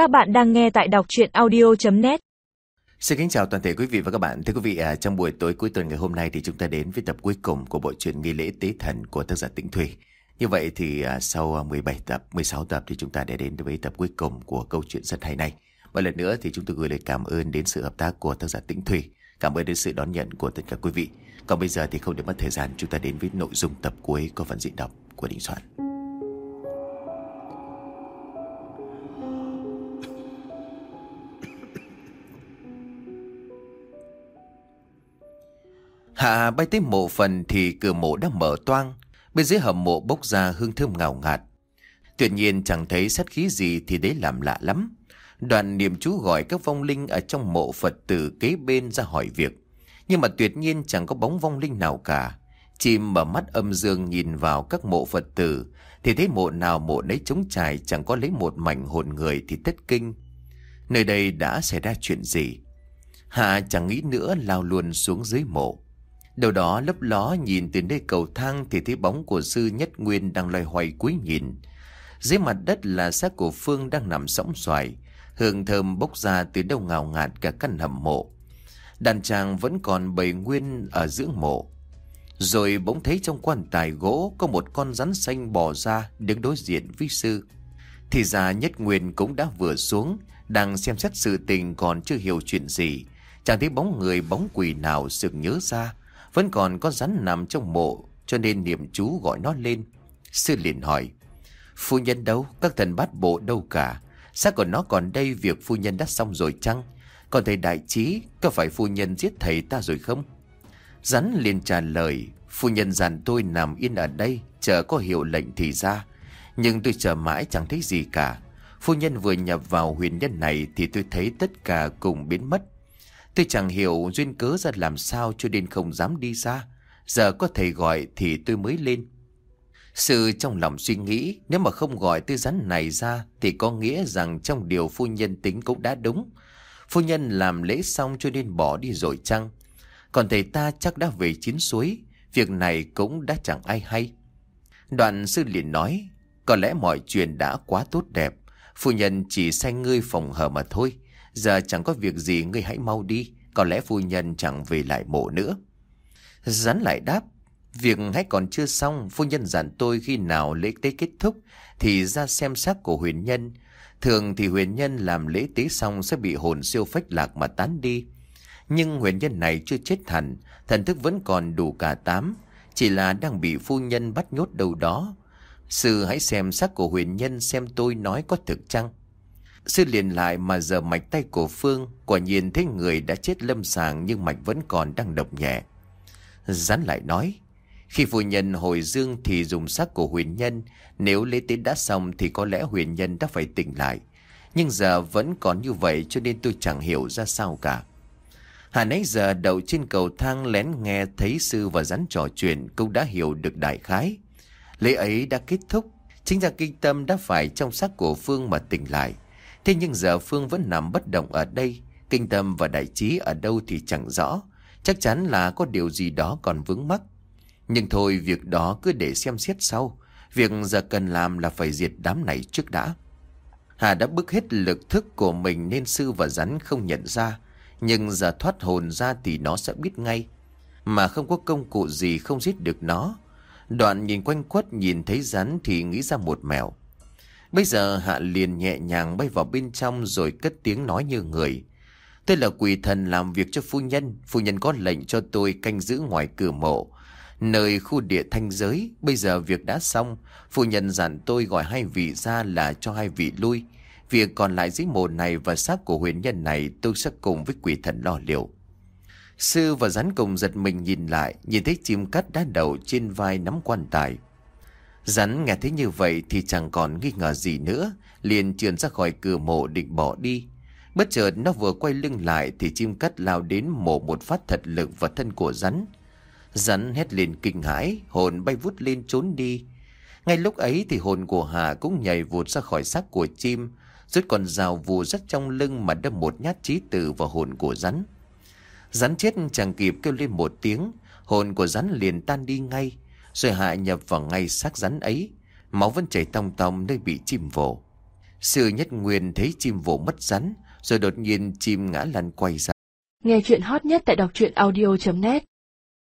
Các bạn đang nghe tại đọc chuyện audio.net Xin kính chào toàn thể quý vị và các bạn. Thưa quý vị, à, trong buổi tối cuối tuần ngày hôm nay thì chúng ta đến với tập cuối cùng của bộ truyện nghi lễ tế thần của tác giả Tĩnh Thủy. Như vậy thì à, sau à, 17 tập, 16 tập thì chúng ta đã đến với tập cuối cùng của câu chuyện rất hay này. Một lần nữa thì chúng tôi gửi lời cảm ơn đến sự hợp tác của tác giả Tĩnh Thủy. Cảm ơn đến sự đón nhận của tất cả quý vị. Còn bây giờ thì không để mất thời gian chúng ta đến với nội dung tập cuối của phần diễn đọc của Đình Soạn. Hạ bay tới mộ phần thì cửa mộ đã mở toang. Bên dưới hầm mộ bốc ra hương thơm ngào ngạt. Tuyệt nhiên chẳng thấy sát khí gì thì đấy làm lạ lắm. Đoạn niệm chú gọi các vong linh ở trong mộ Phật tử kế bên ra hỏi việc. Nhưng mà tuyệt nhiên chẳng có bóng vong linh nào cả. Chim mở mắt âm dương nhìn vào các mộ Phật tử, thì thấy mộ nào mộ nấy trống trải, chẳng có lấy một mảnh hồn người thì tất kinh. Nơi đây đã xảy ra chuyện gì? Hạ chẳng nghĩ nữa, lao luôn xuống dưới mộ. Đầu đó lấp ló nhìn từ nơi cầu thang thì thấy bóng của sư nhất nguyên đang loay hoay cúi nhìn. Dưới mặt đất là xác của Phương đang nằm sóng xoài. Hương thơm bốc ra từ đâu ngào ngạt cả căn hầm mộ. Đàn tràng vẫn còn bầy nguyên ở giữa mộ. Rồi bỗng thấy trong quan tài gỗ có một con rắn xanh bò ra đứng đối diện với sư. Thì ra nhất nguyên cũng đã vừa xuống, đang xem xét sự tình còn chưa hiểu chuyện gì. Chẳng thấy bóng người bóng quỷ nào sực nhớ ra. Vẫn còn có rắn nằm trong mộ, cho nên niệm chú gọi nó lên. Sư liền hỏi. Phu nhân đâu? Các thần bát bộ đâu cả? Sao còn nó còn đây, việc phu nhân đã xong rồi chăng? Còn thầy đại trí, có phải phu nhân giết thầy ta rồi không? Rắn liền trả lời. Phu nhân dàn tôi nằm yên ở đây, chờ có hiệu lệnh thì ra. Nhưng tôi chờ mãi chẳng thấy gì cả. Phu nhân vừa nhập vào huyền nhân này thì tôi thấy tất cả cùng biến mất. Tôi chẳng hiểu duyên cớ ra làm sao cho nên không dám đi ra. Giờ có thầy gọi thì tôi mới lên. Sự trong lòng suy nghĩ nếu mà không gọi tư rắn này ra thì có nghĩa rằng trong điều phu nhân tính cũng đã đúng. Phu nhân làm lễ xong cho nên bỏ đi rồi chăng? Còn thầy ta chắc đã về chín suối, việc này cũng đã chẳng ai hay. Đoạn sư liền nói, có lẽ mọi chuyện đã quá tốt đẹp, phu nhân chỉ sai ngươi phòng hờ mà thôi. Giờ chẳng có việc gì, ngươi hãy mau đi. Có lẽ phu nhân chẳng về lại mộ nữa. Rắn lại đáp, Việc hãy còn chưa xong. Phu nhân dặn tôi khi nào lễ tế kết thúc Thì ra xem xác của huyền nhân. Thường thì huyền nhân làm lễ tế xong Sẽ bị hồn siêu phách lạc mà tán đi. Nhưng huyền nhân này chưa chết hẳn, Thần thức vẫn còn đủ cả tám. Chỉ là đang bị phu nhân bắt nhốt đâu đó. Sư hãy xem xác của huyền nhân Xem tôi nói có thực chăng? Sư liền lại mà giờ mạch tay của Phương, Quả nhiên thấy người đã chết lâm sàng Nhưng mạch vẫn còn đang độc nhẹ. Rắn lại nói, Khi phu nhân hồi dương thì dùng xác của huyền nhân, Nếu lễ tế đã xong Thì có lẽ huyền nhân đã phải tỉnh lại. Nhưng giờ vẫn còn như vậy Cho nên tôi chẳng hiểu ra sao cả. Hà nãy giờ đậu trên cầu thang lén nghe thấy sư và rắn trò chuyện Cũng đã hiểu được đại khái. Lễ ấy đã kết thúc, Chính ra kinh tâm đã phải trong xác của Phương mà tỉnh lại. Thế nhưng giờ Phương vẫn nằm bất động ở đây. Kinh tâm và đại trí ở đâu thì chẳng rõ. Chắc chắn là có điều gì đó còn vướng mắc. Nhưng thôi, việc đó cứ để xem xét sau. Việc giờ cần làm là phải diệt đám này trước đã. Hà đã bức hết lực thức của mình nên sư và rắn không nhận ra. Nhưng giờ thoát hồn ra thì nó sẽ biết ngay. Mà không có công cụ gì không giết được nó. Đoạn nhìn quanh quất nhìn thấy rắn thì nghĩ ra một mèo Bây giờ Hạ liền nhẹ nhàng bay vào bên trong rồi cất tiếng nói như người. Tôi là quỷ thần làm việc cho phu nhân. Phu nhân có lệnh cho tôi canh giữ ngoài cửa mộ. Nơi khu địa thanh giới, bây giờ việc đã xong. Phu nhân dặn tôi gọi hai vị ra là cho hai vị lui. Việc còn lại dưới mộ này và xác của huyền nhân này tôi sẽ cùng với quỷ thần lo liệu. Sư và rắn cùng giật mình nhìn lại, nhìn thấy chim cắt đá đầu trên vai nắm quan tài. Rắn nghe thấy như vậy thì chẳng còn nghi ngờ gì nữa, liền trườn ra khỏi cửa mộ định bỏ đi. Bất chợt nó vừa quay lưng lại thì chim cắt lao đến mổ một phát thật lực vào thân của rắn. Rắn hét lên kinh hãi, hồn bay vút lên trốn đi. Ngay lúc ấy thì hồn của Hà cũng nhảy vụt ra khỏi xác của chim, rút con rào vù rất trong lưng mà đâm một nhát trí tử vào hồn của rắn. Rắn chết chẳng kịp kêu lên một tiếng, hồn của rắn liền tan đi ngay, rồi hạ nhập vào ngay xác rắn ấy. Máu vẫn chảy tòng tòng nơi bị chim vồ. Sư nhất nguyên thấy chim vỗ mất rắn, rồi đột nhiên chim ngã lăn quay ra. Nghe chuyện hot nhất tại đọc truyện audio.net